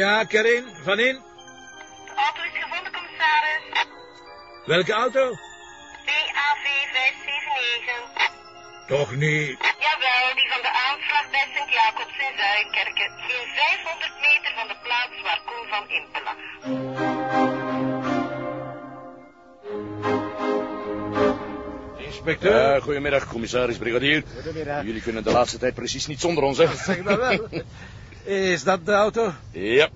Ja, Karin, van in. De auto is gevonden, commissaris. Welke auto? BAV 579. Toch niet. Jawel, die van de aanslag bij Sint-Jacobs in Zuidkerken. Geen 500 meter van de plaats waar Koen van Impe lag. Inspecteur. Uh, goedemiddag, commissaris brigadier. Goedemiddag. Jullie kunnen de laatste tijd precies niet zonder ons, hè? Zeg maar wel. Is dat de auto? Ja.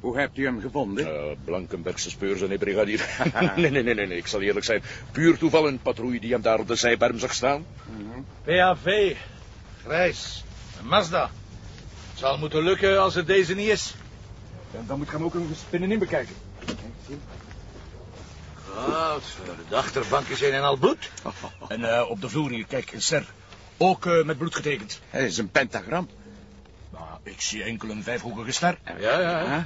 Hoe hebt u hem gevonden? Uh, Blankenbergse speurs en brigadier. nee, nee, nee, nee, nee, ik zal eerlijk zijn. Puur toeval een patrouille die hem daar op de zijberm zag staan. PAV. Grijs. Een Mazda. Het zal moeten lukken als het deze niet is. En dan moet ik hem ook eens binnenin bekijken. Wat? De achterbank is een en al bloed. En uh, op de vloer hier, kijk, een ster. Ook uh, met bloed getekend. Het is een pentagram. Nou, ik zie enkel een vijfhoekige ster. Ja, ja. Huh?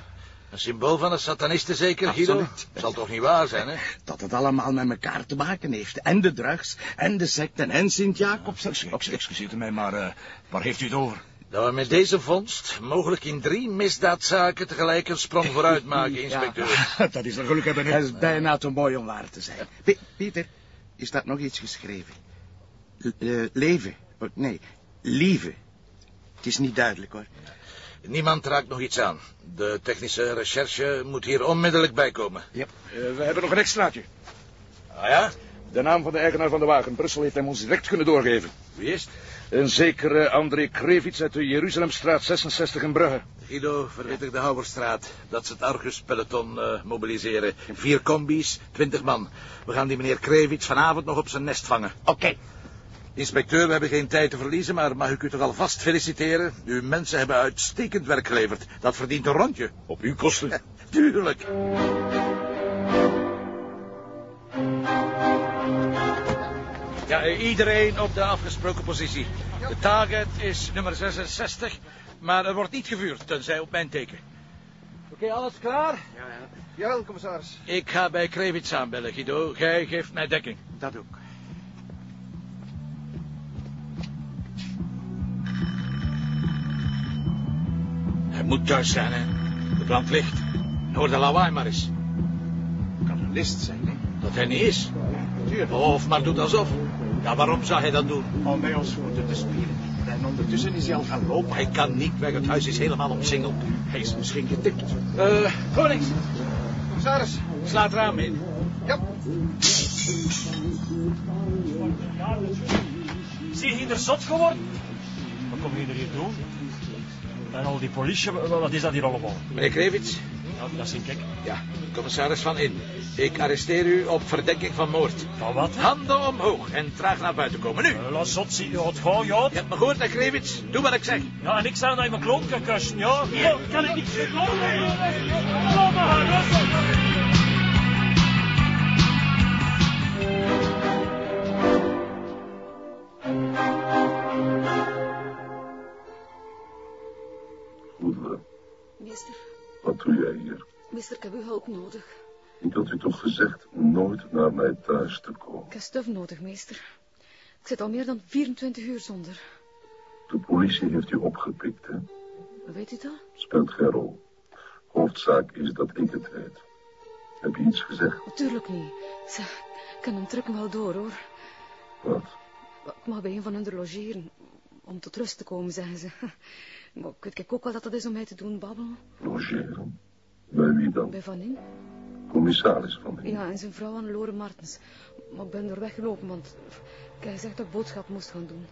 Een symbool van de satanisten zeker, Guido? Absoluut. Zal toch niet waar zijn, hè? Dat het allemaal met elkaar te maken heeft. En de drugs, en de secten, en Sint-Jacobs. Ex- Excuseer mij, maar uh, waar heeft u het over? Dat we met deze vondst mogelijk in drie misdaadzaken tegelijk een sprong vooruit maken, inspecteur. dat is een geluk hebben, Dat is bijna te mooi om waar te zijn. P- Pieter, is dat nog iets geschreven? L- eh, leven. Oh, nee, lieve. Het is niet duidelijk, hoor. Niemand raakt nog iets aan. De technische recherche moet hier onmiddellijk bij komen. Ja. Uh, we hebben nog een extraatje. Ah ja? De naam van de eigenaar van de wagen. Brussel heeft hem ons direct kunnen doorgeven. Wie is het? Een zekere André Krevits uit de Jeruzalemstraat 66 in Brugge. Guido, verwittig de Houwerstraat. Dat ze het Argus-peloton eh, mobiliseren. Vier combi's, twintig man. We gaan die meneer Krevits vanavond nog op zijn nest vangen. Oké. Inspecteur, we hebben geen tijd te verliezen, maar mag ik u toch alvast feliciteren? Uw mensen hebben uitstekend werk geleverd. Dat verdient een rondje. Op uw kosten. Tuurlijk. Ja, iedereen op de afgesproken positie. De target is nummer 66, maar er wordt niet gevuurd, tenzij op mijn teken. Oké, alles klaar? Jawel, commissaris. Ik ga bij Krevits aanbellen, Guido. Gij geeft mij dekking. Dat ook. Hij moet thuis zijn, hè. De brand ligt. Hoor de lawaai maar eens. Kan een list zijn, hè? Dat hij niet is. Of maar doet alsof. Ja, waarom zou hij dat doen? Om bij ons voeten te spelen. En ondertussen is hij al gaan lopen. Hij kan niet weg, het huis is helemaal omsingeld. Hij is misschien getikt. Eh, Konings, Commissaris. sla het raam in. Ja. Zie je hier zot geworden? Wat kom je hier doen? En al die politie, wa- wat is dat hier allemaal? Meneer Krevits? Ja, dat zie ik. Ja, commissaris Van In. Ik arresteer u op verdenking van moord. Van wat? Handen omhoog en traag naar buiten komen. Nu! Eh, Laat zot zien, ja, het gewoon, ja. Je hebt me gehoord, meneer Krevits. Doe wat ik zeg. Ja, en ik zou naar mijn kloon kan kussen, ja. ja. Kan ik niet? Laat me, laat me gaan, Meester, wat doe jij hier? meester, ik heb uw hulp nodig. Ik had u toch gezegd nooit naar mij thuis te komen. Ik heb stuf nodig, meester. Ik zit al meer dan 24 uur zonder. De politie heeft u opgepikt, hè? Weet u dat? Speelt geen rol. Hoofdzaak is dat ik het weet. Heb je iets gezegd? Natuurlijk niet. Zeg, ik kan hem drukken wel door, hoor. Wat? Ik mag bij een van hun logeren. Om tot rust te komen, zeggen ze. Maar ik weet kijk ook wel dat dat is om mij te doen babbelen. Logeren? Bij wie dan? Bij Van In. Commissaris van Heen. Ja, en zijn vrouw aan Lore Martens. Maar ik ben er weggelopen, want... Ik heb gezegd dat ik boodschap moest gaan doen.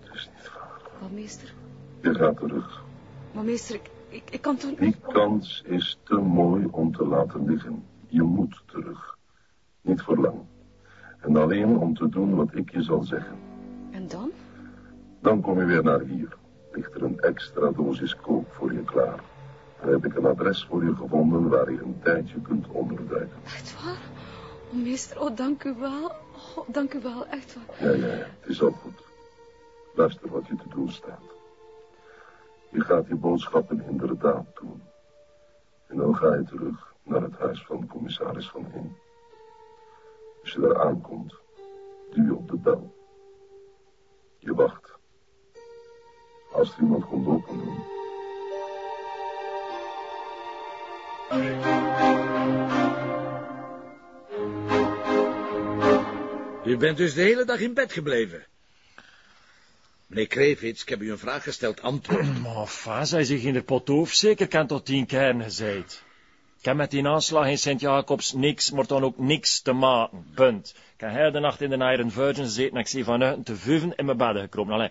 Het is niet waar. Maar meester... Je gaat terug. Maar meester, ik, ik, ik kan toch Die kans is te mooi om te laten liggen. Je moet terug. Niet voor lang. En alleen om te doen wat ik je zal zeggen. En dan? Dan kom je weer naar hier. Ligt er een extra dosis kook voor je klaar. Dan heb ik een adres voor je gevonden waar je een tijdje kunt onderduiken. Echt waar? Oh, meester, oh, dank u wel. Oh, dank u wel, echt waar. Ja, ja, ja, het is al goed. Luister wat je te doen staat. Je gaat je boodschappen inderdaad doen. En dan ga je terug naar het huis van commissaris Van Heen. Als je daar aankomt, duw je op de bel. Je wacht. Als er iemand komt open doen. U bent dus de hele dag in bed gebleven. Meneer Krevits, ik heb u een vraag gesteld, antwoord. Maar fa, zij zich in de potoof zeker kan tot tien kern gezegd. Ik heb met die aanslag in Sint-Jacobs niks, maar dan ook niks te maken. Punt. Ik heb de nacht in de Iron Virgin gezeten en ik zie vanuit te vuven in mijn bedden gekropen. Allee,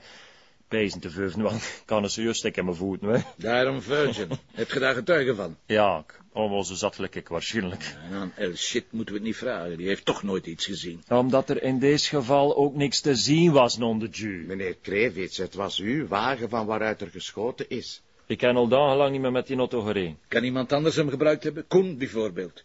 pezen te vuven, want ik kan een serieus stik in mijn voeten, hè. Daarom Virgin. Heb je daar getuigen van? Ja, ik, allemaal zo zat gelijk ik waarschijnlijk. En aan El Shit moeten we het niet vragen. Die heeft toch nooit iets gezien. Omdat er in deze geval ook niks te zien was, non de Jew. Meneer Krevits, het was uw wagen van waaruit er geschoten is. Ik ken al dagenlang niet meer met die auto gereden. Kan iemand anders hem gebruikt hebben? Koen bijvoorbeeld.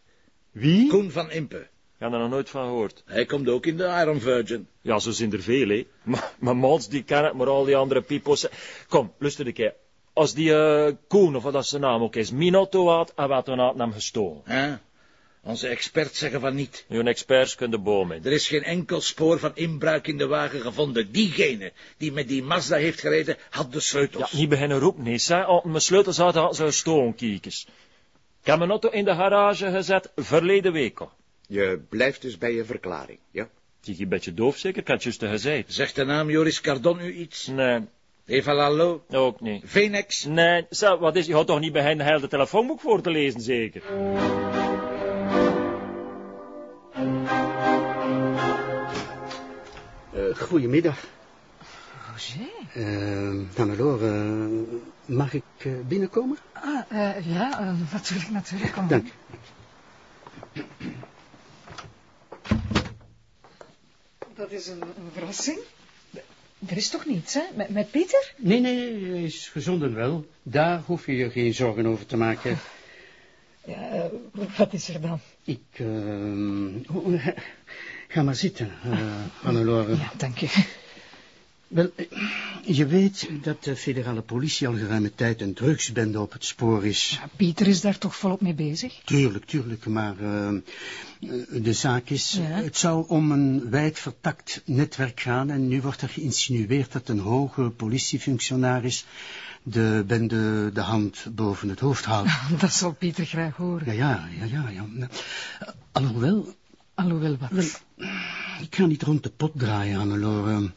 Wie? Koen van Impe. Ik heb er nog nooit van gehoord. Hij komt ook in de Iron Virgin. Ja, zo zijn er veel, hè. Maar, maar Mats, die ken het, maar al die andere pipo's... Kom, luister een keer. Als die uh, Koen, of wat dat zijn naam ook is, mijn auto had, en wat toen had hem gestolen. Hè? Onze experts zeggen van niet. Uw experts kunnen de boom in. Er is geen enkel spoor van inbraak in de wagen gevonden. Diegene die met die Mazda heeft gereden, had de Ja, sleutels. niet beginnen roepen, nee. Zij, mijn sleutels had, had ze gestolen, kiekers. Ik heb mijn auto in de garage gezet, verleden week al. Je blijft dus bij je verklaring, ja? Zie je een beetje doof zeker? Ik had juist gezegd. Zegt de naam Joris Cardon u iets? Nee, Eva Lalo? ook niet. Venex? Nee, zo, wat is, je had toch niet bij hen de hele telefoonboek voor te lezen, zeker? Eh, goedemiddag. Roger? Uh, Hannelore, eh, mag ik eh, binnenkomen? Ah, eh, ja, eh, natuurlijk, natuurlijk. Kom. Dank. Dat is een, een verrassing. Er is toch niets, hè? Met, met Pieter? Nee, nee, hij is gezond en wel. Daar hoef je je geen zorgen over te maken. Ja, eh, wat is er dan? Ik, eh, oh, ga maar zitten, eh Hannelore. Ja, dank je. Wel, eh, je weet dat de federale politie al geruime tijd een drugsbende op het spoor is. Pieter is daar toch volop mee bezig? Tuurlijk, tuurlijk, maar eh, de zaak is, Ja. het zou om een wijd vertakt netwerk gaan en nu wordt er geïnsinueerd dat een hoge politiefunctionaris de bende de hand boven het hoofd houdt. Dat zal Pieter graag horen. Ja, ja, ja, ja. ja. Nou, Alhoewel, Alhoewel wat. wel, ik ga niet rond de pot draaien, Hannelore.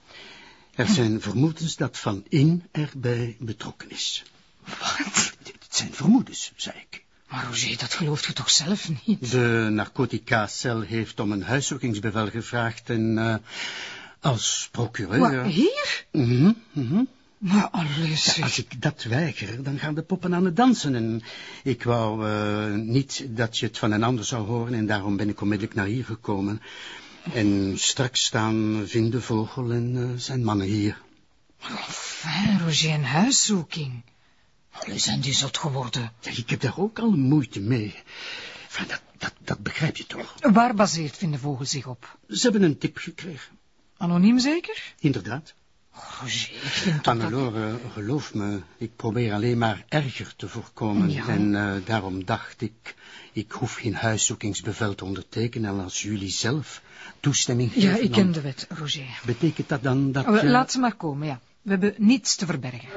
Er zijn vermoedens dat Van In erbij betrokken is. Wat? Het zijn vermoedens, zei ik. Maar Roger, dat gelooft u toch zelf niet? De narcotica-cel heeft om een huiszoekingsbevel gevraagd en eh, als procureur... Maar hier? Mhm, mhm. Maar alles. Als ik dat weiger, dan gaan de poppen aan het dansen. En ik wou eh, niet dat je het van een ander zou horen en daarom ben ik onmiddellijk naar hier gekomen. En straks staan Vindevogel en eh, zijn mannen hier. Fijn, Roger, een huiszoeking. Allee, zijn die zot geworden? Ja, ik heb daar ook al moeite mee. Enfin, dat, dat, dat begrijp je toch? Waar baseert Vindevogel zich op? Ze hebben een tip gekregen. Anoniem zeker? Inderdaad. Dat... Hannelore, geloof me, ik probeer alleen maar erger te voorkomen. Ja. En eh, daarom dacht ik, ik hoef geen huiszoekingsbevel te ondertekenen. En als jullie zelf toestemming geven... Ja, ik ken de wet, Roger. Betekent dat dan dat... Oh, je- Laat ze maar komen, ja. We hebben niets te verbergen.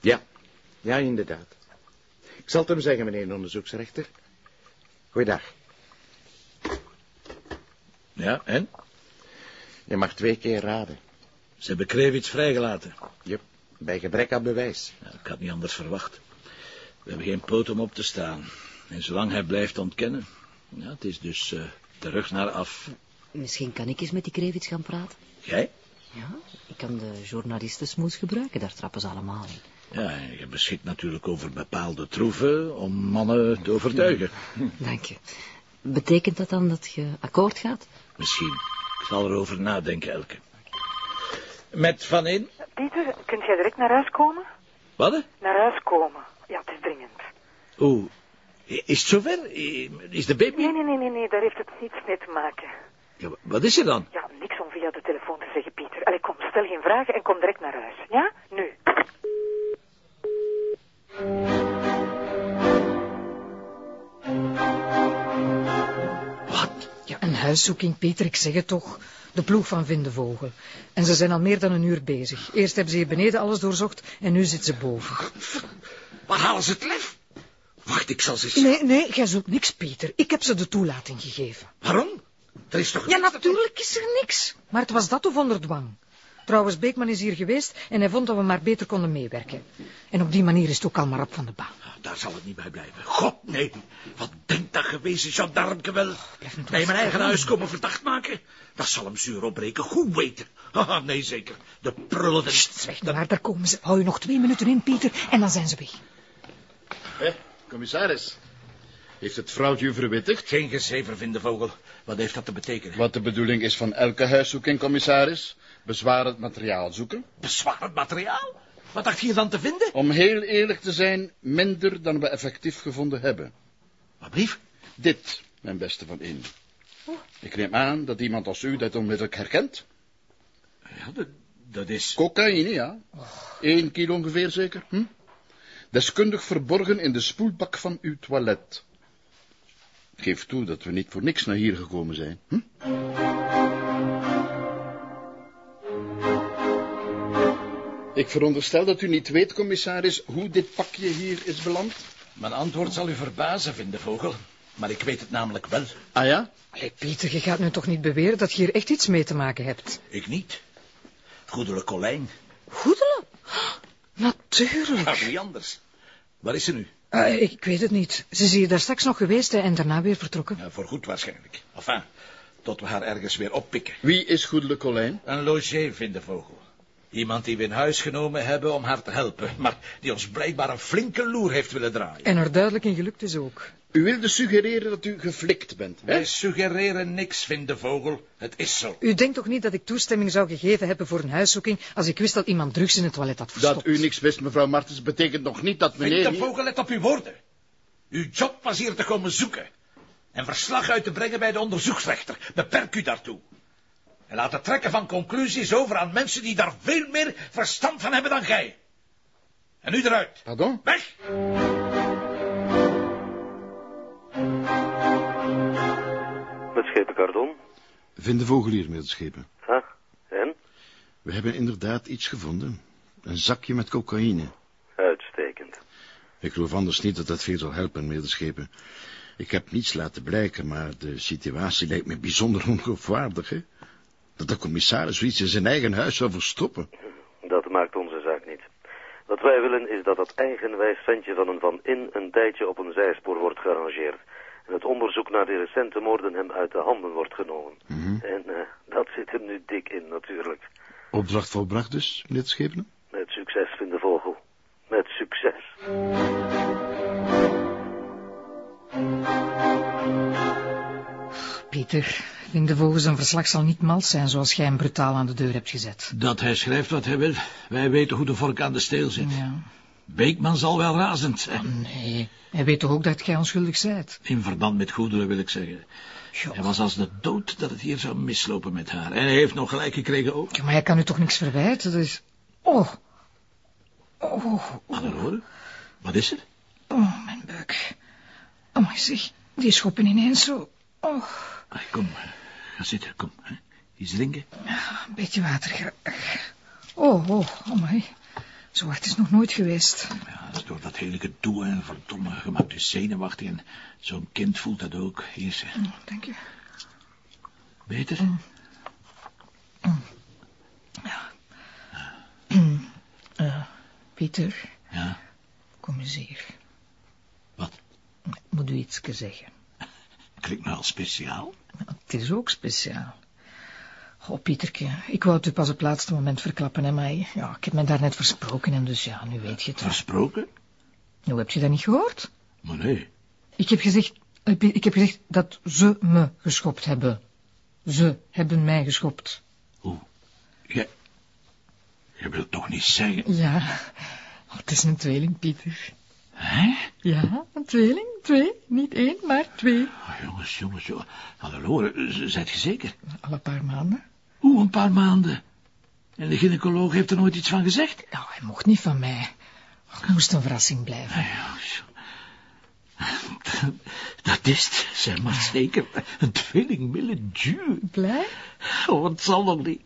Ja, ja, inderdaad. Ik zal het hem zeggen, meneer de onderzoeksrechter. Goeiedag. Ja, en? Je mag twee keer raden. Ze hebben Krevits vrijgelaten. Yep, bij gebrek aan bewijs. Ja, ik had niet anders verwacht. We hebben geen poot om op te staan. En zolang hij blijft ontkennen... Ja, het is dus eh, terug naar af. Misschien kan ik eens met die Krevits gaan praten. Jij? Ja, ik kan de journalistensmoes gebruiken, daar trappen ze allemaal in. Ja, je beschikt natuurlijk over bepaalde troeven om mannen te overtuigen. Dank je. Betekent dat dan dat je akkoord gaat? Misschien. Ik zal erover nadenken, Elke. Met Van In? Pieter, kunt jij direct naar huis komen? Wat? Naar huis komen. Ja, het is dringend. Oeh. Is het zover? Is de baby... Nee, nee, nee, nee, nee, daar heeft het niets mee te maken. Ja, wat is er dan? Ja, niks om via de telefoon te zeggen, Pieter. Allee, kom, stel geen vragen en kom direct naar huis. Ja? Nu. Een huiszoeking, Pieter, ik zeg het toch. De ploeg van Vindevogel. En ze zijn al meer dan een uur bezig. Eerst hebben ze hier beneden alles doorzocht en nu zitten ze boven. Waar halen ze het lef? Wacht, ik zal ze... Nee, nee, jij zoekt niks, Pieter. Ik heb ze de toelating gegeven. Waarom? Er is toch... Ja, natuurlijk is er niks. Maar het was dat of onder dwang. Trouwens, Beekman is hier geweest en hij vond dat we maar beter konden meewerken. En op die manier is het ook al maar op van de baan. Daar zal het niet bij blijven. God, nee. Wat denkt dat geweest gendarmke wel? Bij mijn eigen huis komen verdacht maken? Dat zal hem zuur opbreken, goed weten. Haha, nee, zeker. De prullen... Zeg maar, daar komen ze. Hou je nog twee minuten in, Pieter, en dan zijn ze weg. Hé, commissaris. Heeft het vrouwtje u verwittigd? Geen gezever, Vindevogel. Wat heeft dat te betekenen? Wat de bedoeling is van elke huiszoeking, commissaris? Bezwarend materiaal zoeken. Bezwarend materiaal? Wat dacht je dan te vinden? Om heel eerlijk te zijn, minder dan we effectief gevonden hebben. Wat brief? Dit, mijn beste van in. Ik neem aan dat iemand als u dat onmiddellijk herkent. Ja, dat, dat is... Cocaïne, ja. Eén kilo ongeveer zeker. Hm? Deskundig verborgen in de spoelbak van uw toilet. Geef toe dat we niet voor niks naar hier gekomen zijn. Hm? Ik veronderstel dat u niet weet, commissaris, hoe dit pakje hier is beland? Mijn antwoord zal u verbazen, Vindevogel. Maar ik weet het namelijk wel. Ah ja? Hé, Pieter, je gaat nu toch niet beweren dat je hier echt iets mee te maken hebt? Ik niet. Goedele Colijn. Goedele? Natuurlijk. Ja, wie anders? Waar is ze nu? Uh, ik weet het niet. Ze is hier daar straks nog geweest hè, en daarna weer vertrokken. Ja, voor goed waarschijnlijk. Enfin, tot we haar ergens weer oppikken. Wie is Goedele Colijn? Een logé, Vindevogel. Iemand die we in huis genomen hebben om haar te helpen, maar die ons blijkbaar een flinke loer heeft willen draaien. En er duidelijk in gelukt is ook. U wilde suggereren dat u geflikt bent, hè? Wij suggereren niks, Vindevogel. Het is zo. U denkt toch niet dat ik toestemming zou gegeven hebben voor een huiszoeking als ik wist dat iemand drugs in het toilet had verstopt? Dat u niks wist, mevrouw Martens, betekent nog niet dat meneer... Vindevogel, let op uw woorden. Uw job was hier te komen zoeken en verslag uit te brengen bij de onderzoeksrechter. Beperk u daartoe. En laat het trekken van conclusies over aan mensen die daar veel meer verstand van hebben dan gij. En nu eruit. Pardon? Weg! Met schepen Cardon. Vind de vogel hier met schepen. Ha, en? We hebben inderdaad iets gevonden. Een zakje met cocaïne. Uitstekend. Ik geloof anders niet dat dat veel zal helpen, medeschepen. Ik heb niets laten blijken, maar de situatie lijkt me bijzonder ongeloofwaardig, hè? Dat de commissaris zoiets in zijn eigen huis zou verstoppen. Dat maakt onze zaak niet. Wat wij willen is dat dat eigenwijs ventje van een Van In een tijdje op een zijspoor wordt gearrangeerd. En het onderzoek naar de recente moorden hem uit de handen wordt genomen. Mhm. En eh, dat zit hem nu dik in, natuurlijk. Opdracht volbracht dus, meneer Schepenen? Met succes, Vind de Vogel. Met succes. Pieter, in de vogel zijn verslag zal niet mals zijn zoals jij hem brutaal aan de deur hebt gezet. Dat hij schrijft wat hij wil. Wij weten hoe de vork aan de steel zit. Ja. Beekman zal wel razend zijn. Nee, hij weet toch ook dat jij onschuldig bent? In verband met goederen wil ik zeggen. Hij was als de dood dat het hier zou mislopen met haar. En hij heeft nog gelijk gekregen ook. Ja, maar hij kan u toch niks verwijten, dus... Oh. Oh. Hannelore, wat is er? Oh, mijn buik. Oh, maar zeg, die schoppen ineens zo. Oh. Ay, kom, ga zitten, kom. Hè. Iets drinken? Ja, een beetje water graag. Oh, oh, oh my. Zo hard is nog nooit geweest. Ja, dat is door dat hele gedoe en verdomme gemaakt is zenuwachtig. En zo'n kind voelt dat ook. Hier. Oh, dank je. Beter? Mm. Mm. Ja. Mm. Uh, Pieter. Ja? Kom eens hier. Wat? Ik moet u iets zeggen. Klinkt nou al speciaal. Het is ook speciaal. Oh, Pieterke, ik wou het u pas op het laatste moment verklappen, hè, maar ja, ik heb me daarnet versproken en dus ja, nu weet je het. Versproken? Nou, heb je dat niet gehoord? Maar nee. Ik heb gezegd, ik heb gezegd dat ze me geschopt hebben. Ze hebben mij geschopt. Hoe? Je, je wilt toch niet zeggen? Ja, oh, het is een tweeling, Pieter. Hè? Ja, een tweeling, twee. Niet één, maar twee. Oh, jongens, jongens, jongens. Zijt je zeker? Al een paar maanden. Hoe, een paar maanden? En de gynaecoloog heeft er nooit iets van gezegd? Nou, hij mocht niet van mij. Het moest een verrassing blijven. Dat is het, zeg maar zeker. Een tweeling duur. Blij? Oh, wat zal nog niet.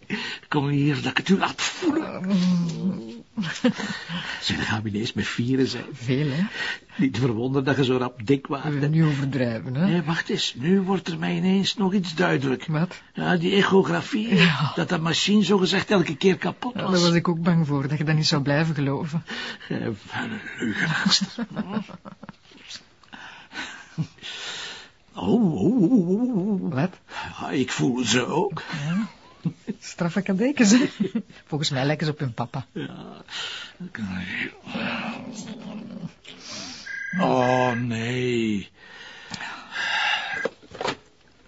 Kom hier, dat ik het u laat voelen. Zeg, dan gaan ineens met vieren zijn. Veel, hè? Niet verwonderd dat je zo rap dik waart. nu overdrijven, hè? Nee, wacht eens. Nu wordt er mij ineens nog iets duidelijk. Wat? Ja, die echografie. Ja. Dat dat machine zogezegd elke keer kapot Ja, was. daar was ik ook bang voor, dat je dat niet zou blijven geloven. Gij vuile leugenaars. Oh, oh, oh, oh, oh. Wat? Ja, ik voel ze ook. Straffe kadekens, hè? Volgens mij lijken ze op hun papa. Ja. Oh, nee.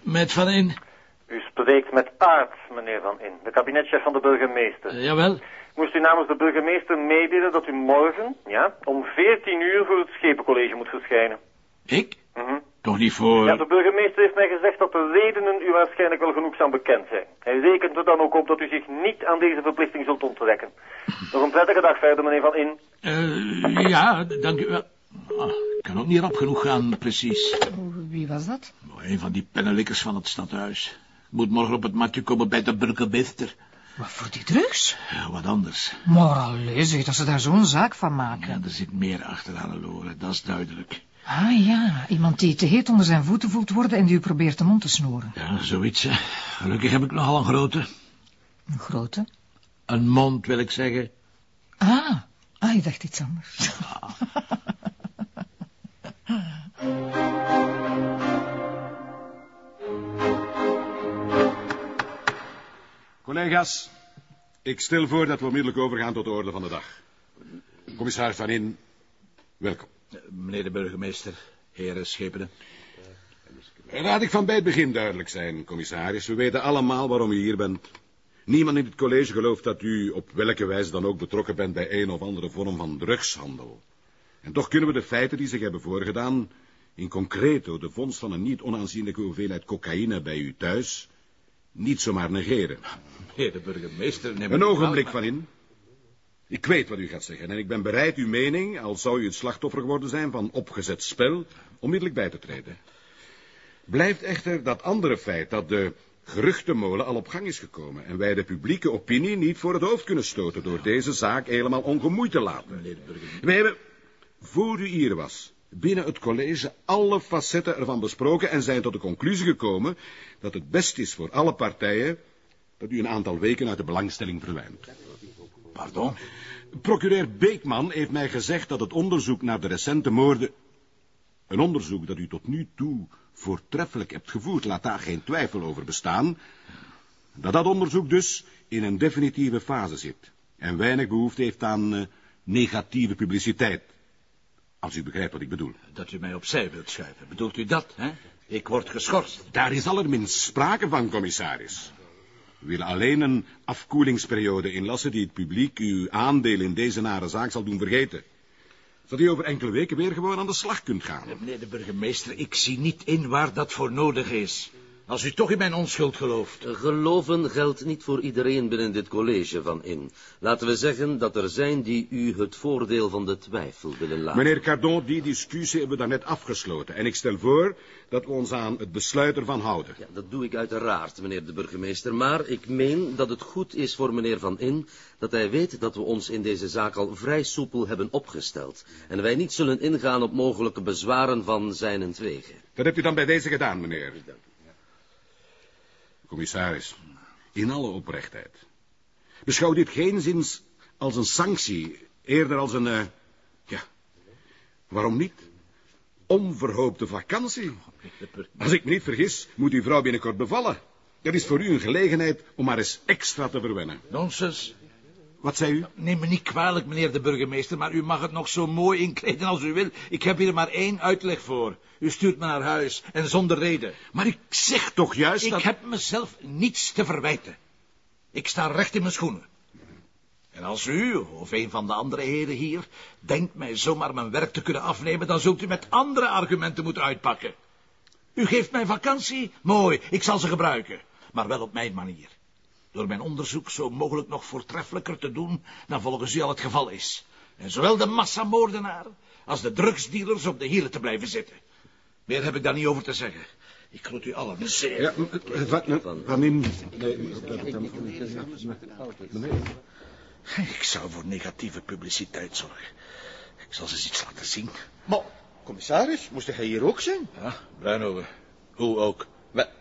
Met Van In. U spreekt met Aert, meneer Van In, de kabinetchef van de burgemeester. Eh, jawel. Moest u namens de burgemeester meedelen dat u morgen, ja, om 14 uur voor het Schepencollege moet verschijnen. Ik? Mhm. Toch niet voor... Ja, de burgemeester heeft mij gezegd dat de redenen u waarschijnlijk wel genoegzaam bekend zijn. Hij rekent er dan ook op dat u zich niet aan deze verplichting zult onttrekken. Nog een prettige dag verder, meneer Van In. Eh, ja, dank u wel. Ah, ik kan ook niet rap genoeg gaan, precies. Wie was dat? Oh, een van die pennenlikkers van het stadhuis. Ik moet morgen op het matje komen bij de burgemeester. Wat voor die drugs? Ja, wat anders. Maar allee, zeg, dat ze daar zo'n zaak van maken. Ja, er zit meer achter, Hannelore, dat is duidelijk. Ah ja, iemand die te heet onder zijn voeten voelt worden en die u probeert de mond te snoeren. Ja, zoiets, hè. Gelukkig heb ik nogal een grote. Een grote? Een mond, wil ik zeggen. Ah, ah, je dacht iets anders. Collega's, ik stel voor dat we onmiddellijk overgaan tot de orde van de dag. Commissaris Van In, welkom. Meneer de burgemeester, heren Schepenen. Laat ik van bij het begin duidelijk zijn, commissaris. We weten allemaal waarom u hier bent. Niemand in het college gelooft dat u op welke wijze dan ook betrokken bent bij een of andere vorm van drugshandel. En toch kunnen we de feiten die zich hebben voorgedaan, in concreto de vondst van een niet onaanzienlijke hoeveelheid cocaïne bij u thuis, niet zomaar negeren. Meneer de burgemeester, neem Een ogenblik van in. Ik weet wat u gaat zeggen en ik ben bereid uw mening, al zou u het slachtoffer geworden zijn van opgezet spel, onmiddellijk bij te treden. Blijft echter dat andere feit dat de geruchtenmolen al op gang is gekomen en wij de publieke opinie niet voor het hoofd kunnen stoten door deze zaak helemaal ongemoeid te laten. Wij hebben, voor u hier was, binnen het college alle facetten ervan besproken en zijn tot de conclusie gekomen dat het best is voor alle partijen dat u een aantal weken uit de belangstelling verdwijnt. Pardon? Procureur Beekman heeft mij gezegd dat het onderzoek naar de recente moorden... Een onderzoek dat u tot nu toe voortreffelijk hebt gevoerd, laat daar geen twijfel over bestaan. Dat dat onderzoek dus in een definitieve fase zit. En weinig behoefte heeft aan eh, negatieve publiciteit. Als u begrijpt wat ik bedoel. Dat u mij opzij wilt schuiven, bedoelt u dat, hè? Ik word geschorst. Daar is allerminst sprake van, commissaris. We willen alleen een afkoelingsperiode inlassen die het publiek uw aandeel in deze nare zaak zal doen vergeten. Zodat u over enkele weken weer gewoon aan de slag kunt gaan. Meneer de burgemeester, ik zie niet in waar dat voor nodig is. Als u toch in mijn onschuld gelooft. Geloven geldt niet voor iedereen binnen dit college van in. Laten we zeggen dat er zijn die u het voordeel van de twijfel willen laten. Meneer Cardon, die discussie hebben we daarnet afgesloten. En ik stel voor dat we ons aan het besluit ervan houden. Ja, dat doe ik uiteraard, meneer de burgemeester. Maar ik meen dat het goed is voor meneer Van In dat hij weet dat we ons in deze zaak al vrij soepel hebben opgesteld. En wij niet zullen ingaan op mogelijke bezwaren van zijnentwege. Dat hebt u dan bij deze gedaan, meneer. Commissaris, in alle oprechtheid. Beschouw dit geenszins als een sanctie, eerder als een, eh, ja, waarom niet? Onverhoopte vakantie. Als ik me niet vergis, moet uw vrouw binnenkort bevallen. Dat is voor u een gelegenheid om maar eens extra te verwennen. Nonsens. Wat zei u? Neem me niet kwalijk, meneer de burgemeester, maar u mag het nog zo mooi inkleden als u wil. Ik heb hier maar één uitleg voor. U stuurt me naar huis, en zonder reden. Maar ik zeg toch juist ik dat... heb mezelf niets te verwijten. Ik sta recht in mijn schoenen. En als u, of een van de andere heren hier, denkt mij zomaar mijn werk te kunnen afnemen, dan zult u met andere argumenten moeten uitpakken. U geeft mij vakantie? Mooi, ik zal ze gebruiken. Maar wel op mijn manier. Door mijn onderzoek zo mogelijk nog voortreffelijker te doen dan volgens u al het geval is. En zowel de massamoordenaar als de drugsdealers op de hielen te blijven zitten. Meer heb ik daar niet over te zeggen. Ik groet u allen zeer. Ja. Nee, Ik zou voor negatieve publiciteit zorgen. Ik zal ze eens iets laten zien. Maar, commissaris, moest hij hier ook zijn? Ja, Bruinhoven. Hoe ook?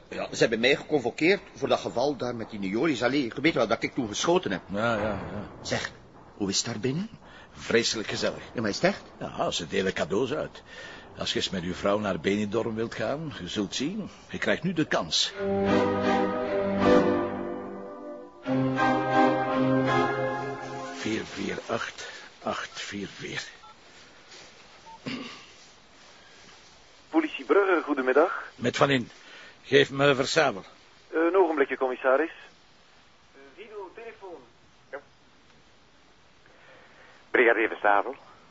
Ja, ze hebben mij geconvoqueerd voor dat geval daar met die Nioris. Allee, je weet wel dat ik toen geschoten heb. Ja, ja, ja. Zeg, hoe is het daar binnen? Vreselijk gezellig. Ja, maar is het echt? Ja, ze delen cadeaus uit. Als je eens met uw vrouw naar Benidorm wilt gaan, je zult zien, je krijgt nu de kans. Vier, vier, acht, acht, vier, vier. Politie Brugge, goedemiddag. Met Van In. Geef me. Eh, een ogenblikje, commissaris. Guido, telefoon. Ja. Brigadier.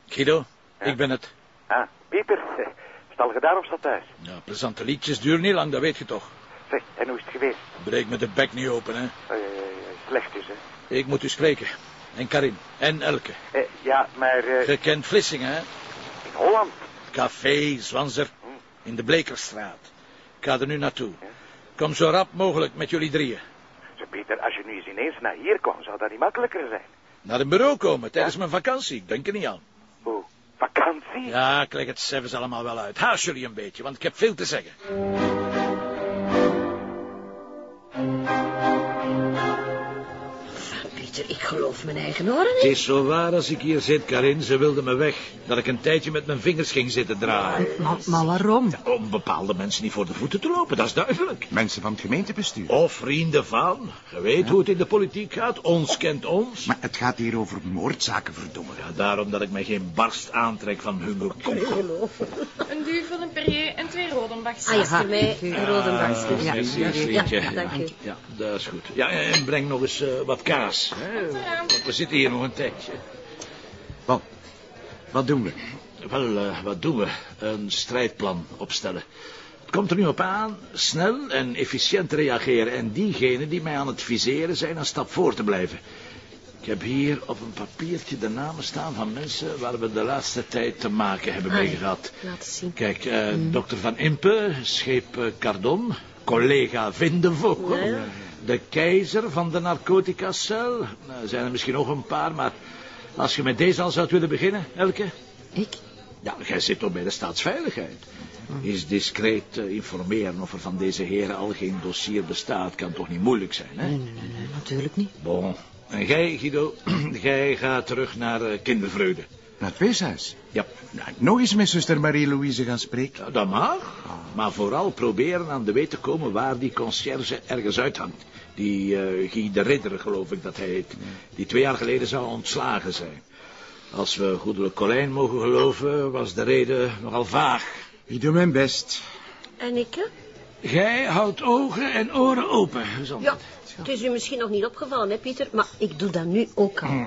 Guido, ik ben het. Ah, Pieter. Stel je daarom staat thuis. Ja, plezante liedjes duren niet lang, dat weet je toch. Zeg, en hoe is het geweest? Breek me de bek niet open, hè. Eh, slecht dus, hè? Ik moet u spreken. En Karin. En Elke. Eh, ja, maar... eh, Je kent Vlissingen, hè? in Holland. Café Zwanzer. In de Blekerstraat. Ik ga er nu naartoe. Kom zo rap mogelijk met jullie drieën. Zeg, Pieter, als je nu eens ineens naar hier kwam, zou dat niet makkelijker zijn. Naar een bureau komen tijdens mijn vakantie. Ik denk er niet aan. Hoe? Vakantie? Ja, ik leg het zelfs allemaal wel uit. Haast jullie een beetje, want ik heb veel te zeggen. Ik geloof mijn eigen oren Het niet. is zo waar als ik hier zit, Karin. Ze wilde me weg. Dat ik een tijdje met mijn vingers ging zitten draaien. Maar, maar waarom? Om bepaalde mensen niet voor de voeten te lopen, dat is duidelijk. Mensen van het gemeentebestuur. Of vrienden van. Je weet hoe het in de politiek gaat. Ons kent ons. Maar het gaat hier over moordzaken, verdomme. Ja, daarom dat ik mij geen barst aantrek van hun Kom, kom. Een duvel, een Perrier en twee Rodenbachs. Ah ja, voor mij een Rodenbachs. Ah, Ja, dank u. Ja, dat is goed. Ja, en breng nog eens eh, wat kaas. Hè? Want we zitten hier nog een tijdje. Wat? Wat doen we? Wel, eh, wat doen we? Een strijdplan opstellen. Het komt er nu op aan snel en efficiënt reageren. En diegenen die mij aan het viseren zijn, een stap voor te blijven. Ik heb hier op een papiertje de namen staan van mensen waar we de laatste tijd te maken hebben Ah, mee ja. gehad. Laat zien. Kijk, eh, dokter Van Impe, scheep eh, Cardon, collega Vindevogel, Ja, de keizer van de narcoticacel. Nou, er zijn er misschien nog een paar, maar als je met deze al zou willen beginnen, Elke? Ik? Ja, jij zit toch bij de staatsveiligheid. Is discreet eh, informeren of er van deze heren al geen dossier bestaat, kan toch niet moeilijk zijn, hè? Nee, nee, nee, nee, natuurlijk niet. Bon. En jij, Guido, jij gaat terug naar eh, kindervreugde. Naar het weeshuis. Ja. Nou, nog eens met zuster Marie-Louise gaan spreken. Ja, dat mag. Maar vooral proberen aan de weet te komen waar die conciërge ergens uithangt. Die eh Guy de Ridder, geloof ik dat hij heet. Die twee jaar geleden zou ontslagen zijn. Als we goedelijk Colijn mogen geloven, was de reden nogal vaag. Ik doe mijn best. En ik, hè? Jij houdt ogen en oren open, Sander. Ja, het is u misschien nog niet opgevallen, hè, Pieter? Maar ik doe dat nu ook al.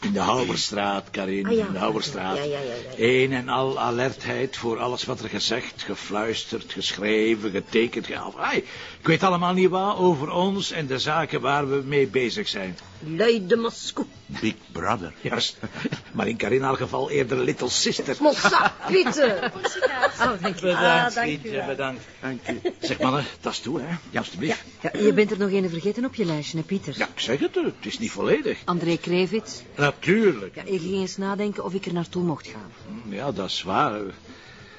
In de Houwerstraat, Karin, Ah, ja. in de Houwerstraat. Ja, ja, ja, ja. Een en al alertheid voor alles wat er gezegd, gefluisterd, geschreven, getekend, gehaald. Ai, ik weet allemaal niet wat over ons en de zaken waar we mee bezig zijn. Lui de Moscou. Big brother. Juist. Maar in Karin haar geval eerder little sister. Mossa, Pieter. Oh, dank u. Bedankt, Ah, dank u wel. bedankt. Dank u. Zeg mannen, dat is toe, hè. Ja, alstublieft. Ja, je bent er nog een vergeten op je lijstje, hè, Pieter? Ja, ik zeg het, het is niet volledig. André Krevits. Natuurlijk. Ja, ik ging eens nadenken of ik er naartoe mocht gaan. Ja, dat is waar.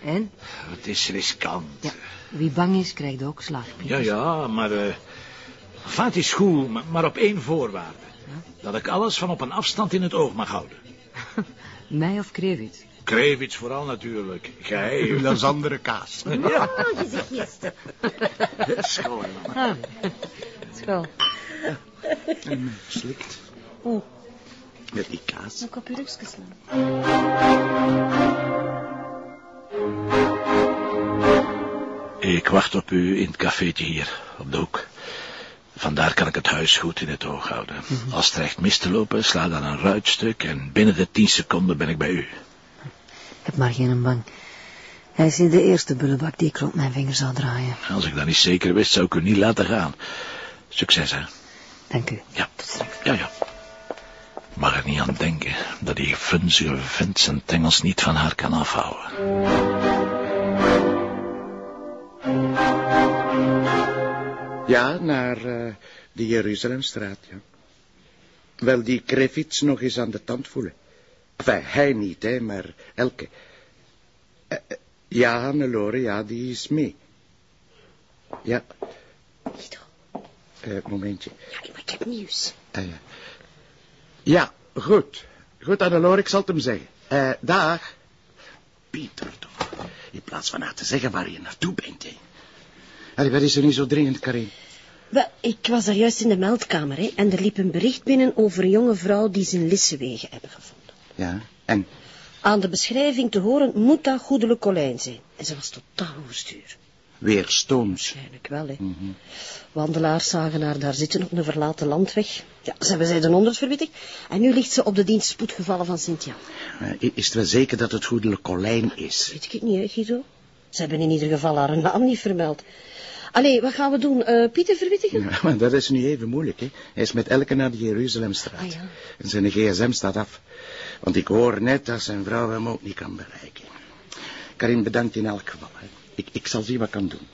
En? Het is riskant. Ja, wie bang is, krijgt ook slag, Pieter. Ja, ja, maar... eh enfin, het is goed, maar, maar op één voorwaarde. Dat ik alles van op een afstand in het oog mag houden. Mij of Krevits? Krevits vooral natuurlijk. Gij... Dat is andere kaas. Ja. Je zegt gisteren. Schoon. Ah, school. En slikt. Oeh, Met die kaas. een kopje slaan. Ik wacht op u in het cafeetje hier, op de hoek. Vandaar kan ik het huis goed in het oog houden. Als het dreigt mis te lopen, sla dan een ruitstuk... en binnen de tien seconden ben ik bij u. Heb maar geen bang. Hij is niet de eerste bullebak die ik rond mijn vinger zal draaien. Als ik dat niet zeker wist, zou ik u niet laten gaan. Succes, hè? Dank u. Ja. Ja, ja. Mag er niet aan denken dat die vunzige vent zijn tengels niet van haar kan afhouden. Ja, naar eh, de Jeruzalemstraat, ja. Wel, die kreeg iets nog eens aan de tand voelen. Enfin, hij niet, hè, maar Elke. Eh, eh, ja, Hannelore, ja, die is mee. Ja. Eh, momentje. Ja, maar ik heb nieuws. Eh, ja, goed. Goed, Hannelore, ik zal het hem zeggen. Eh, dag. Pieter, toch. In plaats van haar te zeggen waar je naartoe bent, hè. Allee, wat is er nu zo dringend, Karin? Wel, ik was daar juist in de meldkamer, hè, en er liep een bericht binnen over een jonge vrouw die zijn Lissewegen hebben gevonden. Ja, en? Aan de beschrijving te horen moet dat goedelijk Colijn zijn. En ze was totaal overstuur. Weer stooms. Waarschijnlijk wel, hè. Wandelaars zagen haar daar zitten op een verlaten landweg. Ja, ze hebben zij de honderd verwittigd. En nu ligt ze op de dienst spoedgevallen van Sint-Jan. Eh, Is het wel zeker dat het goedelijk Colijn is? Weet ik het niet, hè, Guido? Ze hebben in ieder geval haar naam niet vermeld. Allee, wat gaan we doen? Eh, Pieter verwittigen? Ja, maar dat is nu even moeilijk, hè. Hij is met Elke naar de Jeruzalemstraat. Ah, ja. En zijn gsm staat af. Want ik hoor net dat zijn vrouw hem ook niet kan bereiken. Karin, bedankt in elk geval. Hè. Ik, ik zal zien wat ik kan doen.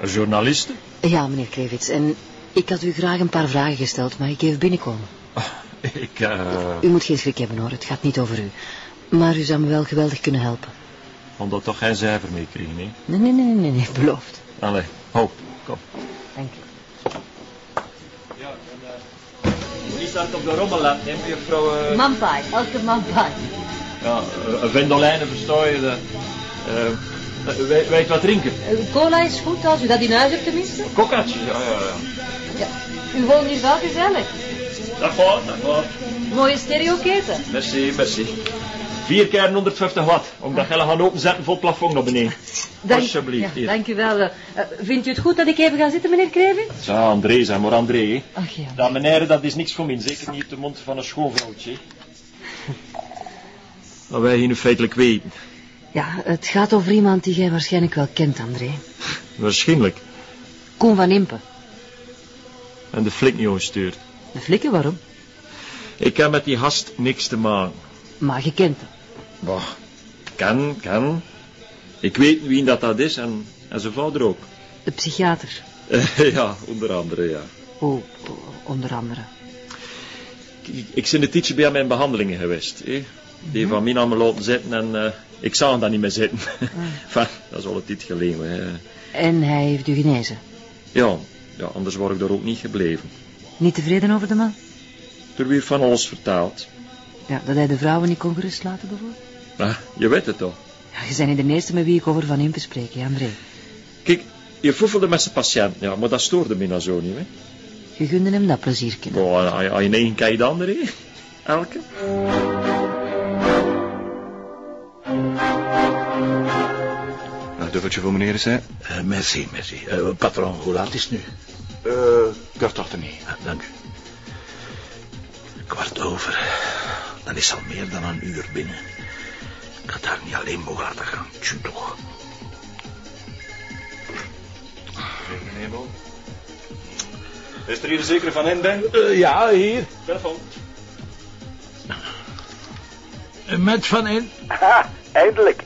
Een journaliste? Ja, meneer Krevits. En ik had u graag een paar vragen gesteld, maar ik even binnenkomen. Ik, eh... U moet geen schrik hebben, hoor. Het gaat niet over u. Maar u zou me wel geweldig kunnen helpen. Omdat toch geen cijfer mee kregen, hè? Nee, nee, nee, nee, nee, beloofd. Allee, ho, kom. Dank u. Staat op de rommel laten, hè, mevrouw... Uh... Mampai, elke mampai. Ja, uh, vendolijnen versta je. de- eh, uh, wij, wij wat drinken. cola is goed als u dat in huis hebt tenminste. Kokatje, ja, ja, ja. U woont hier wel gezellig. Dat gaat, dat gaat. Mooie stereoketen. Merci, merci. Vier keer 150 watt, omdat jullie gaan openzetten voor het plafond naar beneden. Dank, Alsjeblieft, ja, dank u wel. Eh, vindt u het goed dat ik even ga zitten, meneer Krevits? Ja, André, zeg maar André, hè. Ach ja. Dat meneer, dat is niks voor mij, zeker niet op de mond van een schoonvrouwtje. Dat wij hier nu feitelijk weten. Ja, het gaat over iemand die jij waarschijnlijk wel kent, André. Waarschijnlijk. Koen van Impe. En de flik niet gestuurd. De flikken, waarom? Ik heb met die gast niks te maken. Maar je kent hem. Bah, kan, kan. Ik weet wie dat dat is en, en zijn vader ook. De psychiater. ja, onder andere, ja. Oh, onder andere. Ik, ik ben een tijdje bij mijn behandelingen geweest. Hè. Die van mij aan me laten zitten en eh, ik zag hem daar niet meer zitten. enfin, dat is al een tijd geleden. Hè. En hij heeft u genezen. Ja, ja, anders word ik daar ook niet gebleven. Niet tevreden over de man? Er weer van alles vertaald. Ja, dat hij de vrouwen niet kon gerustlaten, bijvoorbeeld? Ah, je weet het toch. Ja, je bent niet de eerste met wie ik over Van Impe spreek, hè, André. Kijk, je foefelde met zijn patiënt, ja, maar dat stoorde me nou zo niet, hè. Je gunde hem dat pleziertje. Oh, als je- als je één kijkt de andere, hè. Elke. Een dubbeltje voor meneer is, hè? Eh, merci, merci. Eh, patron, hoe laat is het nu? Eh, kwart achter niet. Ah, dank u. Kwart over. Dat is al meer dan een uur binnen. Ik had daar niet alleen mogen laten gaan. Tju toch. Meneer. Is er hier zeker van in, Ben? Eh, ja, hier. Telefoon. Eh, Met Van In. Haha, eindelijk.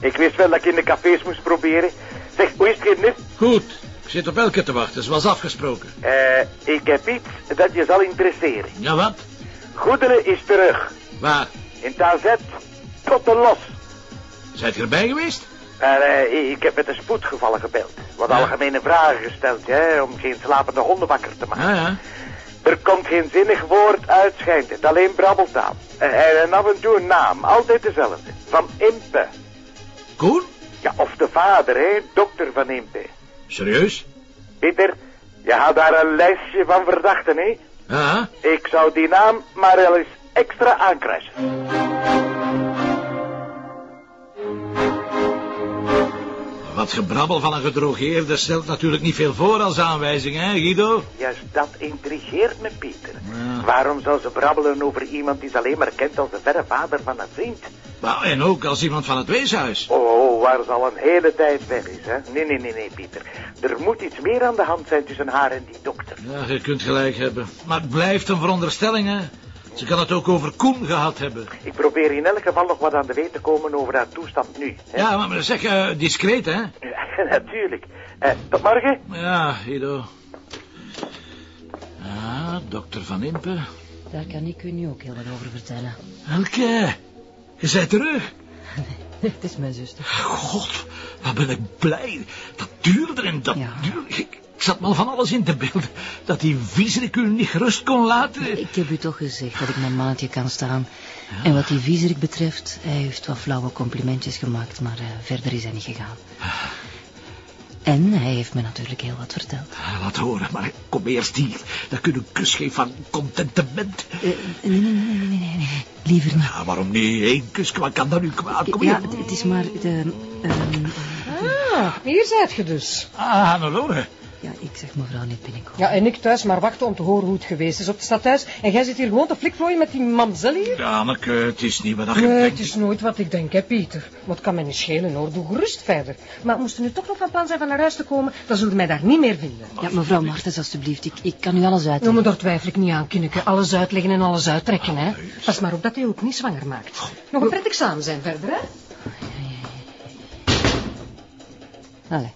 Ik wist wel dat ik in de cafés moest proberen. Zeg, hoe is het geschiedenis? Goed. Ik zit op Elke te wachten, zoals afgesproken. Eh, ik heb iets dat je zal interesseren. Ja, wat? Goederen is terug. Waar? In het AZ, tot de los. Zijt je erbij geweest? Eh, ik heb met een spoedgevallen gebeld. Wat Ja. algemene vragen gesteld, hè, om geen slapende honden wakker te maken. Ja, ja. Er komt geen zinnig woord uit, schijnt het. Alleen brabbeltaal. Eh, en af en toe een naam, altijd dezelfde. Van Impe. Koen? Ja, of de vader, hè, dokter van Impe. Serieus? Pieter, je had daar een lijstje van verdachten, hè? Ja. Ik zou die naam maar wel eens extra aankruisen. Wat gebrabbel van een gedrogeerde stelt natuurlijk niet veel voor als aanwijzing, hè, Guido? Juist dat intrigeert me, Pieter. Waarom zou ze brabbelen over iemand die ze alleen maar kent als de verre vader van een vriend? Nou, en ook als iemand van het weeshuis. Oh, waar ze al een hele tijd weg is, hè? Nee, nee, nee, nee, Pieter. Er moet iets meer aan de hand zijn tussen haar en die dokter. Ja, je kunt gelijk hebben. Maar het blijft een veronderstelling, hè. Ze kan het ook over Koen gehad hebben. Ik probeer in elk geval nog wat aan de weet te komen over haar toestand nu. Hè? Ja, maar zeg, uh, discreet, hè? Ja, natuurlijk. Uh, tot morgen. Ja, Guido. Ah, dokter Van Impe. Daar kan ik u nu ook heel wat over vertellen. Elke, je bent terug. Nee, het is mijn zuster. God, wat ben ik blij. Dat duurde en dat duurde. Ik, zat me al van alles in te beelden. Dat die viezerik u niet gerust kon laten. Ik heb u toch gezegd dat ik mijn maandje kan staan. En wat die viezerik betreft, hij heeft wat flauwe complimentjes gemaakt, maar uh, verder is hij niet gegaan. En hij heeft me natuurlijk heel wat verteld. Laat horen, maar kom eerst hier. Dan kun je een kus geven van contentement. Uh, nee, nee, nee, nee, nee, nee, liever niet. Ja, waarom niet? Eén kus, wat kan dat nu kwaad? Kom ja, het is maar de... Um, ah, hier zijt je dus. Ah, Hannelore. Ja, ik zeg mevrouw niet binnenkomen. Ja, en ik thuis maar wachten om te horen hoe het geweest is op de stad thuis. En jij zit hier gewoon te flikvlooien met die mamzel hier? Ja, Anneke, het is niet wat je nee, het is nooit wat ik denk, hè, Pieter. Wat kan mij niet schelen, hoor. Doe gerust verder. Maar moest er nu toch nog van plan zijn van naar huis te komen, dan zullen mij daar niet meer vinden. Ja, mevrouw Martens, alstublieft. Ik, ik kan u alles uitleggen. Ja, maar daar twijfel ik niet aan, Kinneke. Alles uitleggen en alles uittrekken, hè. Pas maar op dat hij ook niet zwanger maakt. Nog een prettig samen zijn verder, hè. Allee.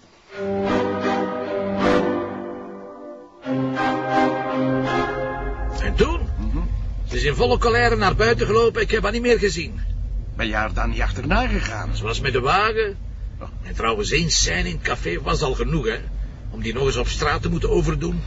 Is in volle colère naar buiten gelopen. Ik heb haar niet meer gezien. Ben je haar dan niet achterna gegaan? Ze was met de wagen. En trouwens, één scène in het café was al genoeg, hè. Om die nog eens op straat te moeten overdoen.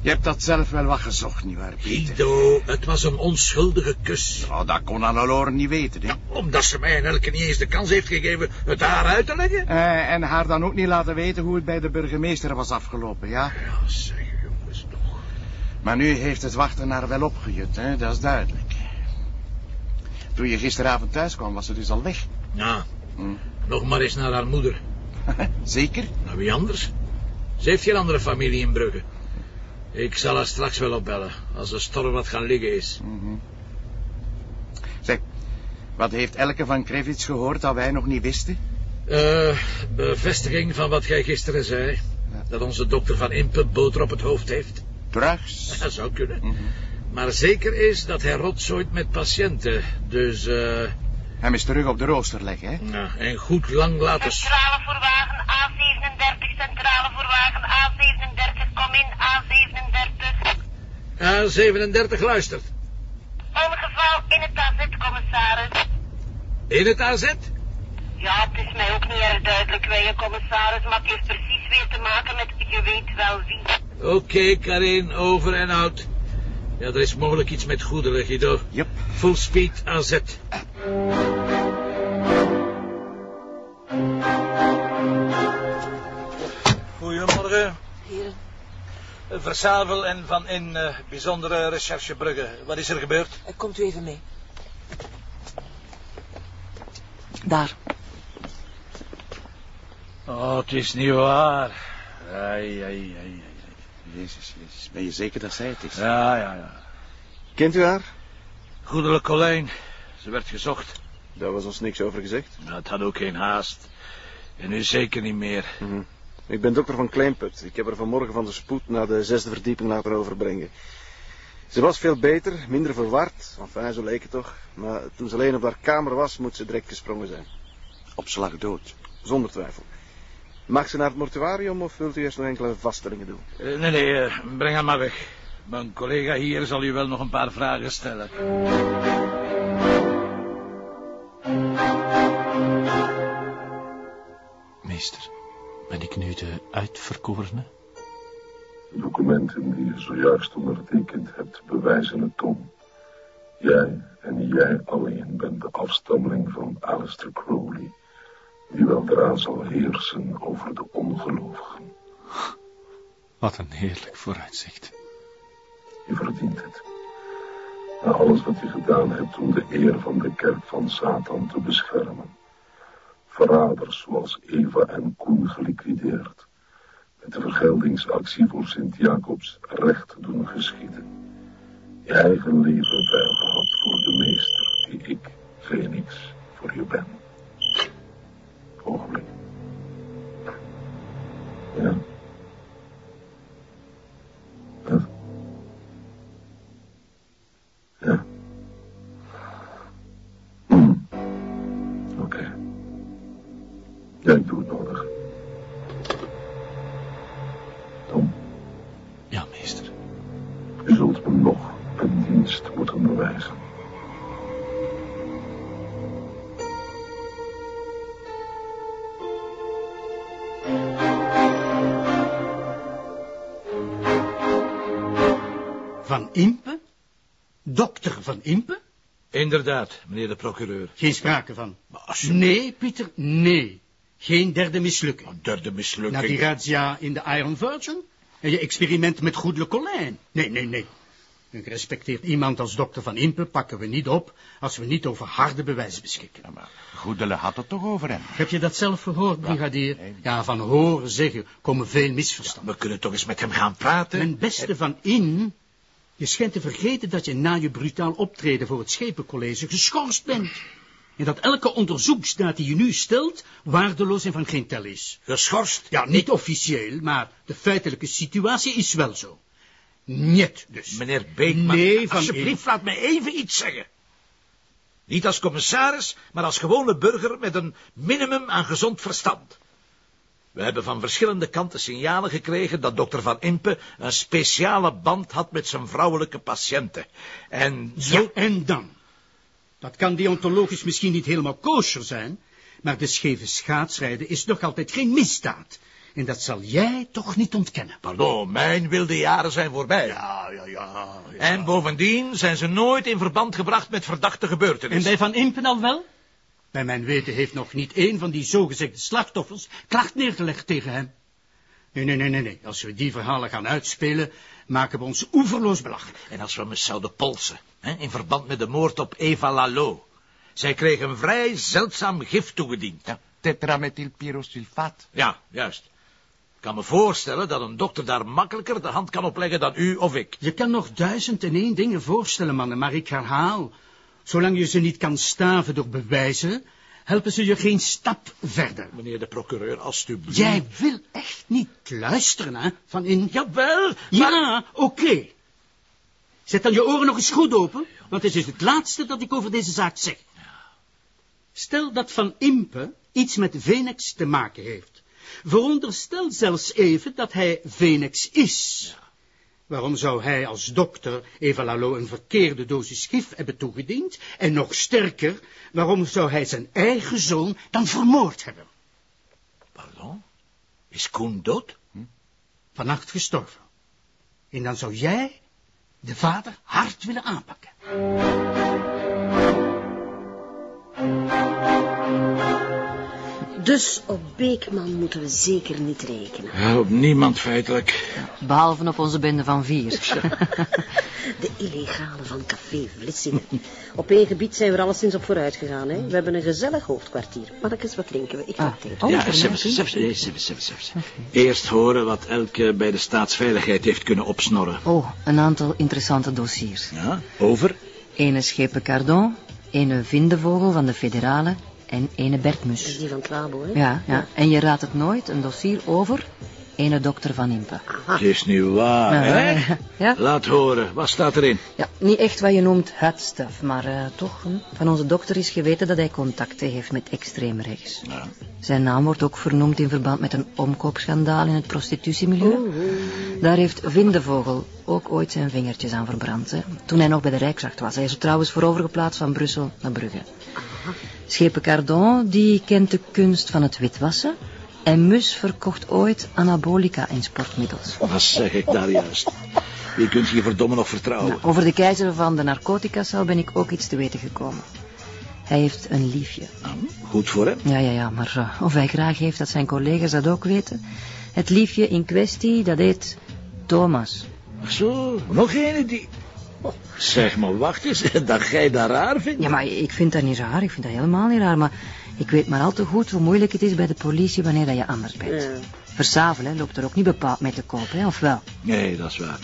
Je hebt dat zelf wel wat gezocht, nietwaar, Pieter? Guido, het was een onschuldige kus. Oh, dat kon Annelore niet weten, hè? Omdat ze mij en Elke niet eens de kans heeft gegeven het haar uit te leggen. Uh, en haar dan ook niet laten weten hoe het bij de burgemeester was afgelopen, ja? Ja, zeg. Maar nu heeft het wachten haar wel opgejut, hè? Dat is duidelijk. Toen je gisteravond thuis kwam, was ze dus al weg. Ja, hm. nog maar eens naar haar moeder. Zeker? Nou, wie anders? Ze heeft geen andere familie in Brugge. Ik zal haar straks wel opbellen, als de storm wat gaan liggen is. Mm -hmm. Zeg, wat heeft Elke van Krevits gehoord dat wij nog niet wisten? Uh, bevestiging van wat jij gisteren zei. Ja. Dat onze dokter van Impe boter op het hoofd heeft. Drugs? Dat zou kunnen. Mm -hmm. Maar zeker is dat hij rotzooit met patiënten. Dus, eh... Uh... Hem is terug op de rooster leggen, hè? Ja, en goed lang laten... Centrale voor wagen A37, centrale voor wagen A37, kom in A37. A37 luistert. Ongeval in het AZ, commissaris. In het AZ? Ja, het is mij ook niet erg duidelijk, wij commissaris, maar het heeft precies weer te maken met je weet wel wie. Oké, okay, Karin, over en out. Ja, er is mogelijk iets met goederen, Guido. Yep. Full speed AZ. Goedemorgen. Hier. Versavel en van in uh, bijzondere recherchebrugge. Wat is er gebeurd? Komt u even mee. Daar. Oh, het is niet waar. Ai, ai, ai, ai. Jezus, jezus. Ben je zeker dat zij het is? Ja, ja, ja. Kent u haar? Goedelijk Colijn. Ze werd gezocht. Daar was ons niks over gezegd. Nou, het had ook geen haast. En nu zeker niet meer. Mm -hmm. Ik ben dokter van Kleinput. Ik heb haar vanmorgen van de spoed naar de zesde verdieping laten overbrengen. Ze was veel beter, minder verward. Enfin, zo leek het toch. Maar toen ze alleen op haar kamer was, moet ze direct gesprongen zijn. Op slag dood? Zonder twijfel. Mag ze naar het mortuarium of wilt u eerst nog enkele vaststellingen doen? Uh, nee, nee, uh, breng haar maar weg. Mijn collega hier zal u wel nog een paar vragen stellen. Meester, ben ik nu de uitverkorene? De documenten die je zojuist ondertekend hebt bewijzen het om. Jij en jij alleen bent de afstammeling van Alistair Crowley, die weldra zal heersen over de ongelovigen. Wat een heerlijk vooruitzicht. Je verdient het. Na alles wat je gedaan hebt om de eer van de kerk van Satan te beschermen. verraders zoals Eva en Koen geliquideerd. Met de vergeldingsactie voor Sint-Jacobs recht doen geschieden. Je eigen leven bijgehad voor de meester die ik, Phoenix, voor je ben. Ogenblik. Ja. Wat? Ja. Hm. Oké. Ja, ik doe het nodig. Tom. Ja, meester. Je zult me nog een dienst moeten bewijzen. Impe? Dokter Van Impe? Inderdaad, meneer de procureur. Geen sprake van. Nee, Pieter, nee. Geen derde mislukking. Derde mislukking. Na die razzia in de Iron Virgin? En je experiment met Goed Le Colijn? Nee, nee, nee. Een gerespecteerd iemand als dokter Van Impe pakken we niet op als we niet over harde bewijzen beschikken. Ja, maar Goedele had het toch over hem? Heb je dat zelf gehoord, brigadier? Ja, van horen zeggen komen veel misverstanden. we kunnen toch eens met hem gaan praten? Mijn beste Van In, je schijnt te vergeten dat je na je brutaal optreden voor het Schepencollege geschorst bent. En dat elke onderzoeksdaad die je nu stelt, waardeloos en van geen tel is. Geschorst? Ja, niet officieel, maar de feitelijke situatie is wel zo. Niet dus. Meneer Beekman, Nee, Van alsjeblieft, laat me even iets zeggen. Niet als commissaris, maar als gewone burger met een minimum aan gezond verstand. We hebben van verschillende kanten signalen gekregen dat dokter Van Impe een speciale band had met zijn vrouwelijke patiënten. En zo... Ja, en dan? Dat kan deontologisch misschien niet helemaal kosher zijn, maar de scheve schaatsrijden is nog altijd geen misdaad. En dat zal jij toch niet ontkennen. Pardon, mijn wilde jaren zijn voorbij. Ja, ja, ja. En bovendien zijn ze nooit in verband gebracht met verdachte En gebeurtenissen. bij Van Impen al wel? Bij mijn weten heeft nog niet één van die zogezegde slachtoffers klacht neergelegd tegen hem. Nee, nee, nee, nee, nee. Als we die verhalen gaan uitspelen, maken we ons oeverloos belachelijk. En als we hem eens zouden polsen, hè, in verband met de moord op Eva Lalo. Zij kreeg een vrij zeldzaam gif toegediend. Ja, Tetramethylpyrosulfaat. ja juist. Ik kan me voorstellen dat een dokter daar makkelijker de hand kan opleggen dan u of ik. Je kan nog duizend en één dingen voorstellen, mannen, maar ik herhaal. Zolang je ze niet kan staven door bewijzen, helpen ze je geen stap verder. Meneer de procureur, alstublieft. Jij wil echt niet luisteren, hè, Van In? Jawel, Ja, oké. Zet dan je oren nog eens goed open, want het is het laatste dat ik over deze zaak zeg. Stel dat Van Impe iets met Venex te maken heeft. Veronderstel zelfs even dat hij Venex is. Waarom zou hij als dokter Eva Lalo een verkeerde dosis gif hebben toegediend? En nog sterker, waarom zou hij zijn eigen zoon dan vermoord hebben? Pardon? Is Koen dood? Vannacht gestorven. En dan zou jij de vader hard willen aanpakken. Dus op Beekman moeten we zeker niet rekenen. Ja, op niemand feitelijk. Behalve op onze bende van vier. De illegale van Café Vlissingen. Op één gebied zijn we er alleszins op vooruit gegaan. Hè? We hebben een gezellig hoofdkwartier. Mannekes, wat drinken we? Ik ga thee. Oh, ja. Eerst horen wat elke bij de staatsveiligheid heeft kunnen opsnorren. Oh, een aantal interessante dossiers. Ja, over? Ene schepen Cardon, ene vindevogel van de federale en ene Bertmus. Die van hè? Ja, ja. En je raadt het nooit, een dossier over ene dokter van Impe. Het is niet waar, Ja, hè? ja, ja. Laat horen, wat staat erin? Ja, niet echt wat je noemt hot stuff, maar eh, toch, hm, van onze dokter is geweten dat hij contacten heeft met extreem rechts. Zijn naam wordt ook vernoemd in verband met een omkoopschandaal in het prostitutiemilieu. Daar heeft Vindevogel ook ooit zijn vingertjes aan verbrand, hè, toen hij nog bij de Rijkswacht was. Hij is er trouwens voor overgeplaatst van Brussel naar Brugge. Schepen Cardon, die kent de kunst van het witwassen. En Mus verkocht ooit anabolica in sportmiddels. Wat zeg ik daar juist? Je kunt je verdomme nog vertrouwen. Nou, over de keizer van de narcotica ben ik ook iets te weten gekomen. Hij heeft een liefje. Goed voor hem. Ja, ja, ja, maar eh, of hij graag heeft dat zijn collega's dat ook weten. Het liefje in kwestie, dat heet Thomas. Zo, nog een die... Oh, Zeg maar, wacht eens, dat jij dat raar vindt? Ja, maar ik vind dat niet raar. Ik vind dat helemaal niet raar. Maar Ik weet maar al te goed hoe moeilijk het is bij de politie wanneer dat je anders bent. Ja. Versavel hè, loopt er ook niet bepaald mee te koop, hè, of wel? Nee, dat is waar.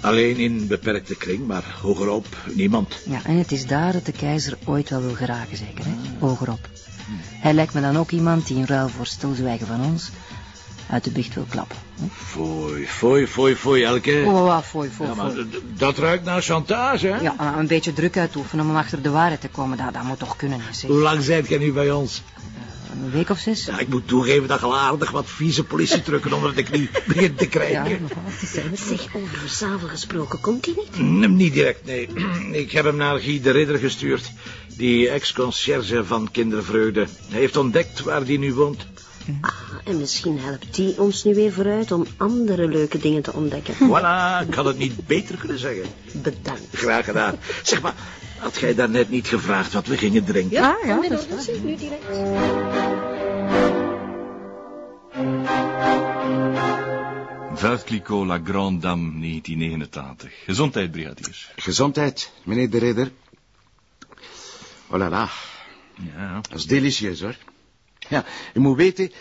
Alleen in beperkte kring, maar hogerop niemand. Ja, en het is daar dat de keizer ooit wel wil geraken, zeker, hè? Hogerop. Hij lijkt me dan ook iemand die in ruil voor stilzwijgen van ons uit de biecht wil klappen. Hè? Foei, foei, foei, foei, Elke. Oh, oh, oh, foei, foei, Ja, maar dat ruikt naar chantage, hè? Ja, maar een beetje druk uitoefenen om achter de waarheid te komen, dat, dat moet toch kunnen, hè, zeg. Hoe lang zijt jij nu bij ons? Een week of zes? Ja, ik moet toegeven dat je al aardig wat vieze politietrukken onder de knie begint te krijgen. Zeg, over Versavel gesproken, komt hij niet? Nee, niet direct, nee. Ik heb hem naar Guy de Ridder gestuurd. Die ex-concierge van Kindervreugde. Hij heeft ontdekt waar die nu woont. Ah, en misschien helpt die ons nu weer vooruit om andere leuke dingen te ontdekken. Voilà, ik had het niet beter kunnen zeggen. Bedankt. Graag gedaan. Zeg maar, had jij daarnet niet gevraagd wat we gingen drinken? Ja, ja, dat is nu direct. Clicquot, La Grande Dame, 1989. Gezondheid, brigadier. Gezondheid, meneer de ridder. Oh la la. Ja. Dat is delicieus, hoor. Ja, u moet weten,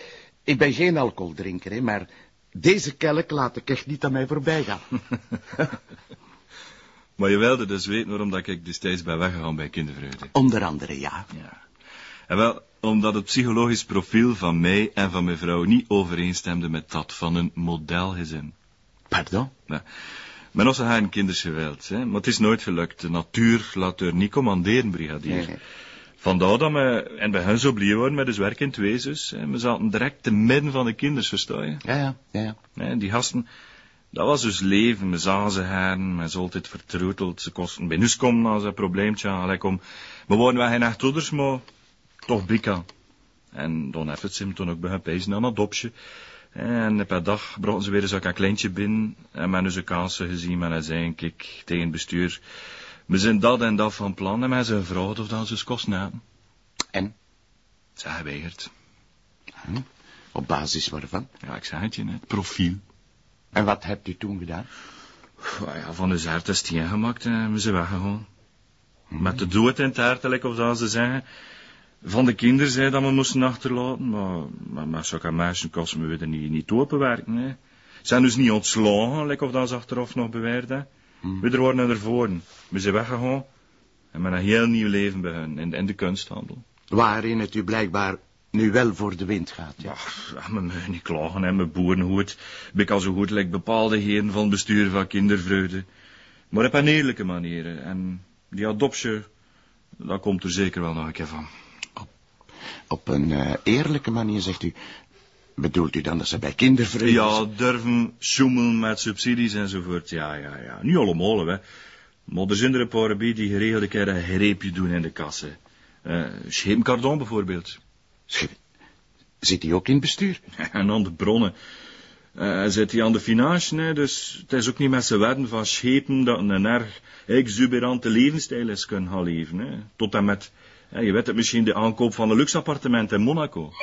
ik ben geen alcoholdrinker, hè, maar deze kelk laat ik echt niet aan mij voorbij gaan. Maar je wilde dus weten waarom dat ik destijds ben weggegaan bij kindervreugde. Onder andere, ja. Ja. En wel, omdat het psychologisch profiel van mij en van mijn vrouw niet overeenstemde met dat van een modelgezin. Pardon? Ja. Men was haar kinders geweld, hè, maar het is nooit gelukt. De natuur laat er niet commanderen, brigadier. Nee, nee. Vandaar dat we, en bij hen zo blij waren met dus werk in twee zus. hè. We zaten direct te midden van de kinders, versta je? Ja, ja, ja, ja. Die gasten, dat was dus leven. We zagen ze heren, men is altijd vertroeteld. Ze kosten bij ons komen als een probleempje aan. Om. We waren wel geen echt ouders, maar toch bika. En dan heeft het ze hem toen ook bij pezen aan een dopje. En per dag brachten ze weer eens een kleintje binnen. En men dus een kansen gezien, maar hij zei, kijk, tegen het bestuur. We zijn dat en dat van plan. En men zei gevraagd of eens kosten hebben. En? Zij geweigerd. Hm? Op basis waarvan? Ja, ik zei het je net. Profiel. En wat hebt u toen gedaan? Oh ja, van de zaart is die ingemaakt en we zijn weggegaan. Met de dood in het hart, like of dat ze zeggen. Van de kinderen zei dat we moesten achterlaten, maar, maar, maar zulke meisjes kosten we er niet, niet openwerken. Hè. Ze zijn dus niet ontslagen, like of dat ze achteraf nog beweerden. We er worden ervoor. We zijn weggegaan en met een heel nieuw leven hun in, in de kunsthandel. Waarin het u blijkbaar nu wel voor de wind gaat, ja. Ja, me niet klagen, hè, mijn boerenhoed. Ben ik al zo goed, like bepaalde heren van bestuur van kindervreugde. Maar op een eerlijke manier. En die adoptie, dat komt er zeker wel nog een keer van. Op een eh, eerlijke manier, zegt u. Bedoelt u dan dat ze bij kindervreugde... Ja, durven schoemelen met subsidies enzovoort. Ja, ja, ja. Niet allemaal, hè. Maar er zijn er een paar bij die geregeld een keer een greepje doen in de kassen. Uh, Scheepcardon bijvoorbeeld. Zit hij ook in het bestuur? En aan de bronnen. Uh, zit hij aan de financiën, hè, dus het is ook niet met zijn wedden van schepen dat een erg exuberante levensstijl is kunnen gaan leven. Hè. Tot en met, hè, je weet het misschien, de aankoop van een luxe appartement in Monaco.